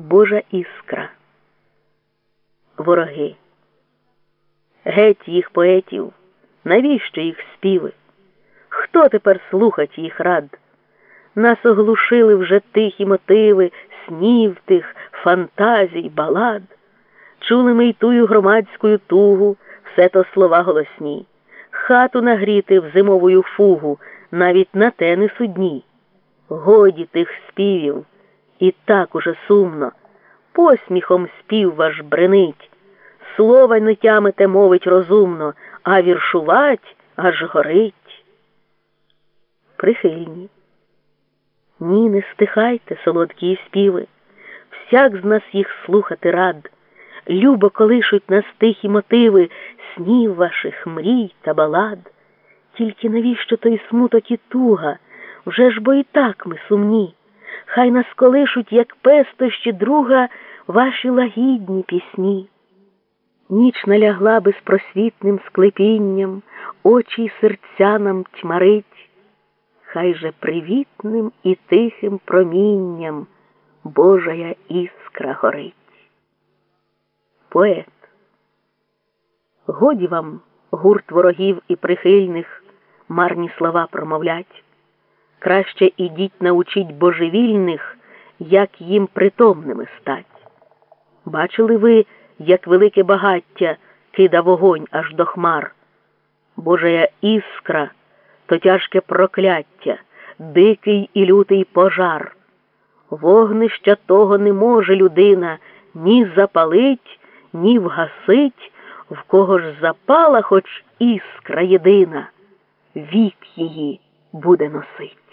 Божа іскра. Вороги. Геть їх поетів, навіщо їх співи? Хто тепер слухать їх рад? Нас оглушили вже тихі мотиви, снів тих, фантазій, балад. Чули ми й тую громадську тугу, все то слова голосні, хату нагріти в зимовую фугу, навіть на те не судні. Годі тих співів, і так уже сумно, посміхом спів ваш бренить, слова не тямите мовить розумно, а віршувать аж горить. Прихильні. Ні, не стихайте, солодкі співи, всяк з нас їх слухати рад, любо колишуть нас тихі мотиви, снів ваших мрій та балад. Тільки навіщо той смуток і туга? Вже ж бо і так ми сумні. Хай нас колишуть, як пестощі друга, ваші лагідні пісні. Ніч налягла безпросвітним склепінням, очі й серця нам тьмарить хай же привітним і тихим промінням Божая іскра горить. Поет. Годі вам, гурт ворогів і прихильних, марні слова промовлять. Краще ідіть научіть божевільних, як їм притомними стать. Бачили ви, як велике багаття кида вогонь аж до хмар, Божая іскра то тяжке прокляття, дикий і лютий пожар. Вогнища того не може людина ні запалить, ні вгасить, в кого ж запала хоч іскра єдина, вік її буде носить.